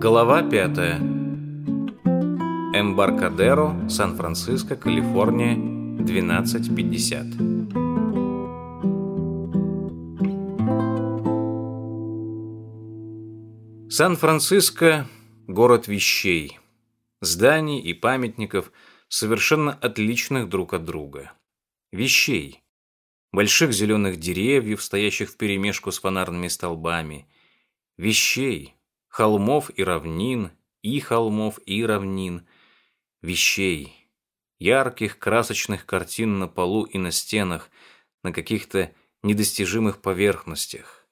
Глава пятая. Эмбаркадеро, Сан-Франциско, Калифорния, 12.50. Сан-Франциско – город вещей, зданий и памятников, совершенно отличных друг от друга. Вещей. Больших зеленых деревьев, стоящих вперемешку с фонарными столбами. Вещей – холмов и равнин, и холмов, и равнин, вещей, ярких красочных картин на полу и на стенах, на каких-то недостижимых поверхностях,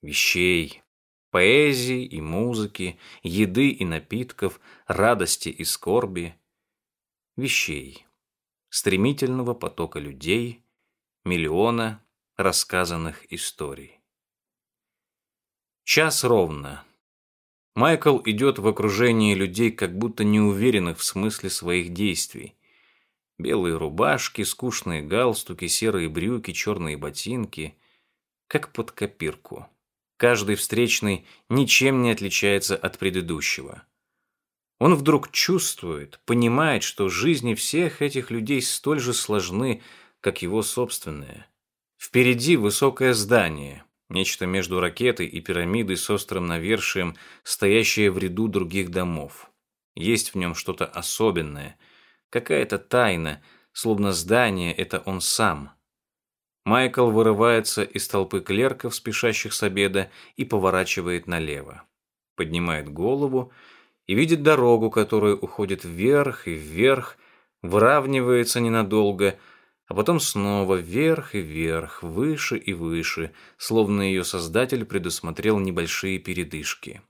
вещей, поэзии и музыки, еды и напитков, радости и скорби, вещей, стремительного потока людей, миллиона рассказанных историй. Час ровно. Майкл идет в окружении людей, как будто неуверенных в смысле своих действий. Белые рубашки, скучные галстуки, серые брюки, черные ботинки. Как под копирку. Каждый встречный ничем не отличается от предыдущего. Он вдруг чувствует, понимает, что жизни всех этих людей столь же сложны, как его собственная. Впереди высокое здание, Нечто между ракетой и пирамидой с острым навершием, стоящее в ряду других домов. Есть в нем что-то особенное, какая-то тайна, словно здание — это он сам. Майкл вырывается из толпы клерков, спешащих с обеда, и поворачивает налево. Поднимает голову и видит дорогу, которая уходит вверх и вверх, выравнивается ненадолго — а потом снова вверх и вверх, выше и выше, словно ее создатель предусмотрел небольшие передышки.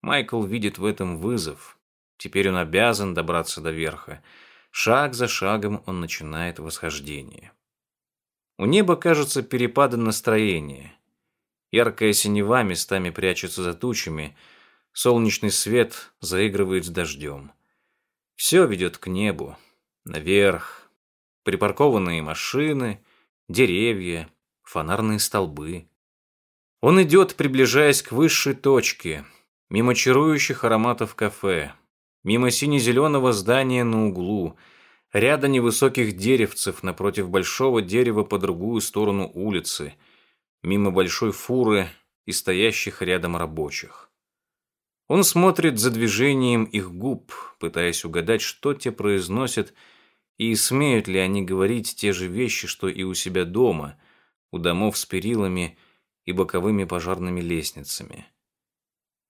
Майкл видит в этом вызов. Теперь он обязан добраться до верха. Шаг за шагом он начинает восхождение. У неба, кажется, перепады настроения. Яркая синева местами прячется за тучами, солнечный свет заигрывает с дождем. Все ведет к небу, наверх, припаркованные машины, деревья, фонарные столбы. Он идет, приближаясь к высшей точке, мимо чарующих ароматов кафе, мимо сине-зеленого здания на углу, ряда невысоких деревцев напротив большого дерева по другую сторону улицы, мимо большой фуры и стоящих рядом рабочих. Он смотрит за движением их губ, пытаясь угадать, что те произносят, и смеют ли они говорить те же вещи, что и у себя дома, у домов с перилами и боковыми пожарными лестницами.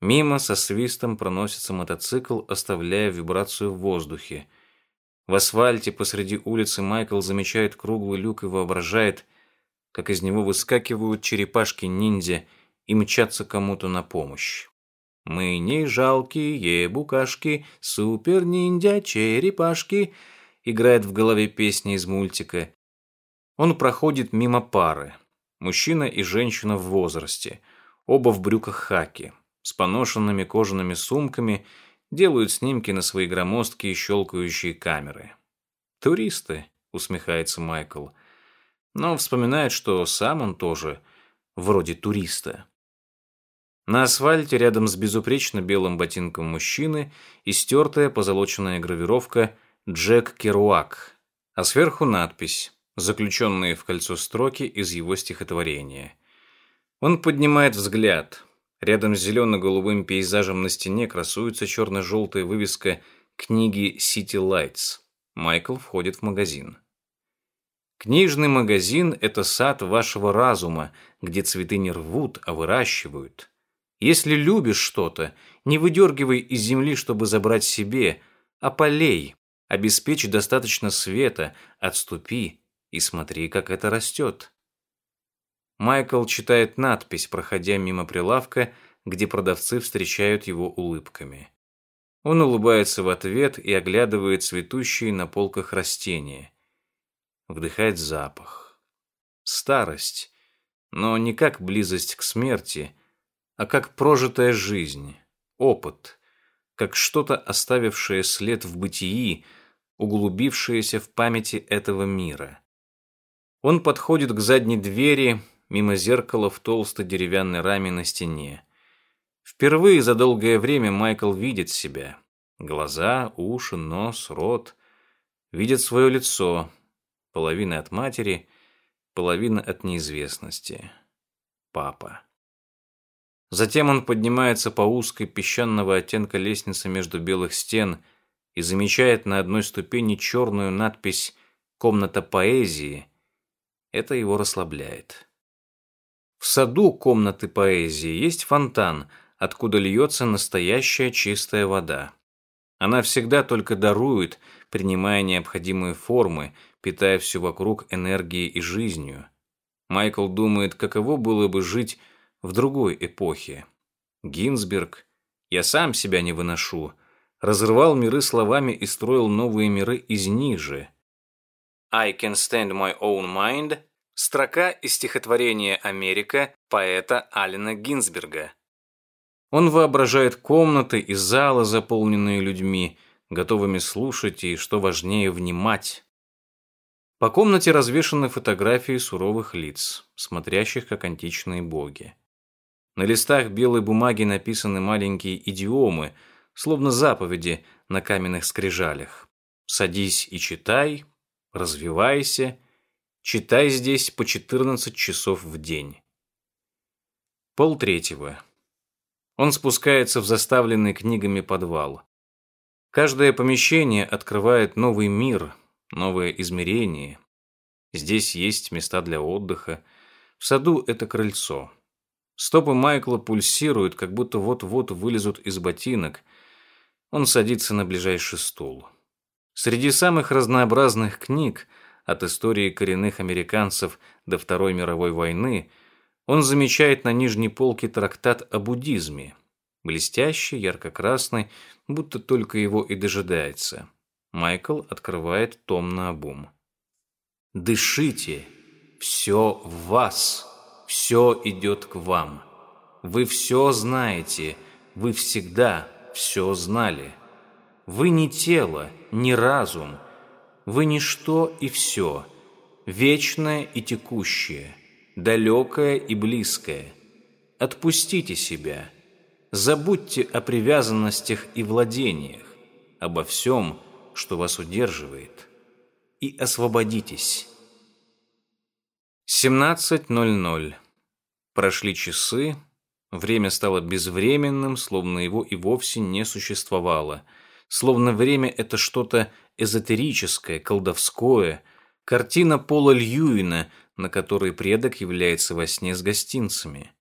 Мимо со свистом проносится мотоцикл, оставляя вибрацию в воздухе. В асфальте посреди улицы Майкл замечает круглый люк и воображает, как из него выскакивают черепашки-ниндзя и мчатся кому-то на помощь. «Мы не жалкие букашки, супер-ниндзя-черепашки», играет в голове песня из мультика. Он проходит мимо пары. Мужчина и женщина в возрасте. Оба в брюках хаки. С поношенными кожаными сумками делают снимки на свои громоздкие щелкающие камеры. «Туристы», — усмехается Майкл. Но вспоминает, что сам он тоже вроде туриста. На асфальте рядом с безупречно белым ботинком мужчины истертая позолоченная гравировка Джек Керуак, а сверху надпись, заключенные в кольцо строки из его стихотворения. Он поднимает взгляд. Рядом с зелено-голубым пейзажем на стене красуется черно-желтая вывеска книги City Lights. Майкл входит в магазин. Книжный магазин – это сад вашего разума, где цветы не рвут, а выращивают. Если любишь что-то, не выдергивай из земли, чтобы забрать себе, а полей, Обеспечь достаточно света, отступи и смотри, как это растет. Майкл читает надпись, проходя мимо прилавка, где продавцы встречают его улыбками. Он улыбается в ответ и оглядывает цветущие на полках растения. Вдыхает запах. Старость, но не как близость к смерти, а как прожитая жизнь, опыт, как что-то оставившее след в бытии, углубившееся в памяти этого мира. Он подходит к задней двери, мимо зеркала в толстой деревянной раме на стене. Впервые за долгое время Майкл видит себя. Глаза, уши, нос, рот. Видит свое лицо. Половина от матери, половина от неизвестности. Папа. Затем он поднимается по узкой песчаного оттенка лестнице между белых стен и замечает на одной ступени черную надпись «Комната поэзии», это его расслабляет. В саду комнаты поэзии есть фонтан, откуда льется настоящая чистая вода. Она всегда только дарует, принимая необходимые формы, питая все вокруг энергией и жизнью. Майкл думает, каково было бы жить в другой эпохе. Гинзберг «Я сам себя не выношу», разрывал миры словами и строил новые миры из них же – I can stand my own mind – строка из стихотворения «Америка» поэта Алина Гинзберга. Он воображает комнаты и залы, заполненные людьми, готовыми слушать и, что важнее, внимать. По комнате развешаны фотографии суровых лиц, смотрящих как античные боги. На листах белой бумаги написаны маленькие идиомы, словно заповеди на каменных скрижалях. «Садись и читай», развивайся, читай здесь по 14 часов в день. Пол третьего. Он спускается в заставленный книгами подвал. Каждое помещение открывает новый мир, новое измерение. Здесь есть места для отдыха. В саду это крыльцо. Стопы Майкла пульсируют, как будто вот-вот вылезут из ботинок. Он садится на ближайший стул. Среди самых разнообразных книг, от истории коренных американцев до Второй мировой войны, он замечает на нижней полке трактат о буддизме. Блестящий, ярко-красный, будто только его и дожидается. Майкл открывает том на обум. «Дышите! Все в вас! Все идет к вам! Вы все знаете! Вы всегда все знали!» Вы не тело, не разум. Вы ничто и все, вечное и текущее, далекое и близкое. Отпустите себя. Забудьте о привязанностях и владениях, обо всем, что вас удерживает, и освободитесь. 17.00. Прошли часы, время стало безвременным, словно его и вовсе не существовало – словно время — это что-то эзотерическое, колдовское, картина Пола Льюина, на которой предок является во сне с гостинцами.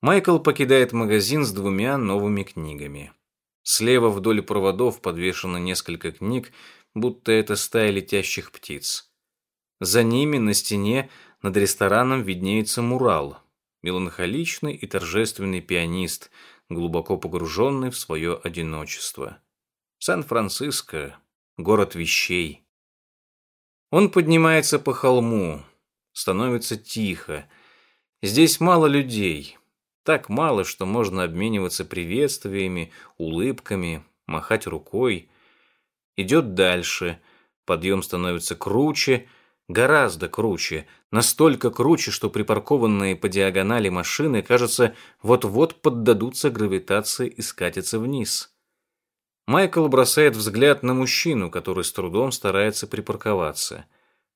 Майкл покидает магазин с двумя новыми книгами. Слева вдоль проводов подвешено несколько книг, будто это стая летящих птиц. За ними на стене над рестораном виднеется мурал, меланхоличный и торжественный пианист, глубоко погруженный в свое одиночество. Сан-Франциско – город вещей. Он поднимается по холму, становится тихо. Здесь мало людей, так мало, что можно обмениваться приветствиями, улыбками, махать рукой. Идет дальше, подъем становится круче, гораздо круче, настолько круче, что припаркованные по диагонали машины, кажется, вот-вот поддадутся гравитации и скатятся вниз. Майкл бросает взгляд на мужчину, который с трудом старается припарковаться.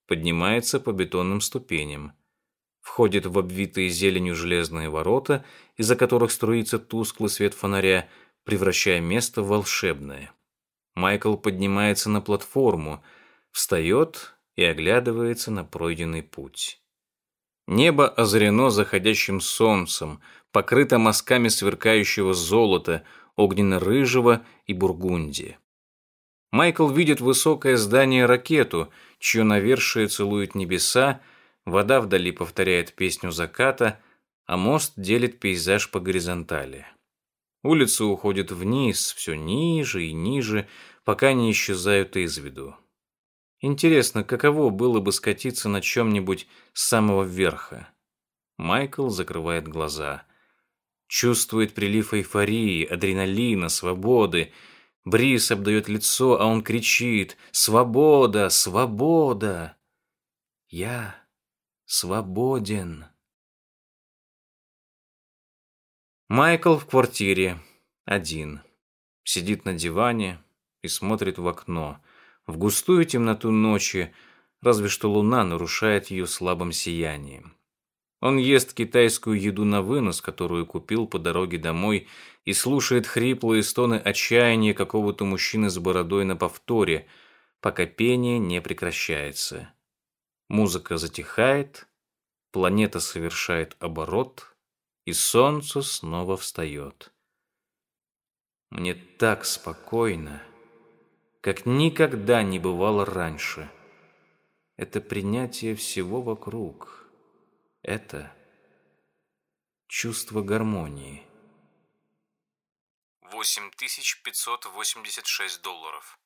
Поднимается по бетонным ступеням. Входит в обвитые зеленью железные ворота, из-за которых струится тусклый свет фонаря, превращая место в волшебное. Майкл поднимается на платформу, встает и оглядывается на пройденный путь. Небо озарено заходящим солнцем, покрыто мазками сверкающего золота – огненно-рыжего и бургундии. Майкл видит высокое здание ракету, чье навершие целует небеса, вода вдали повторяет песню заката, а мост делит пейзаж по горизонтали. Улицы уходят вниз, все ниже и ниже, пока не исчезают из виду. Интересно, каково было бы скатиться на чем-нибудь с самого верха? Майкл закрывает глаза. Чувствует прилив эйфории, адреналина, свободы. Бриз обдает лицо, а он кричит «Свобода! Свобода!» «Я свободен. Майкл в квартире, один. Сидит на диване и смотрит в окно. В густую темноту ночи, разве что луна нарушает ее слабым сиянием. Он ест китайскую еду на вынос, которую купил по дороге домой, и слушает хриплые стоны отчаяния какого-то мужчины с бородой на повторе, пока пение не прекращается. Музыка затихает, планета совершает оборот, и солнце снова встает. Мне так спокойно, как никогда не бывало раньше. Это принятие всего вокруг — это чувство гармонии. 8586 долларов.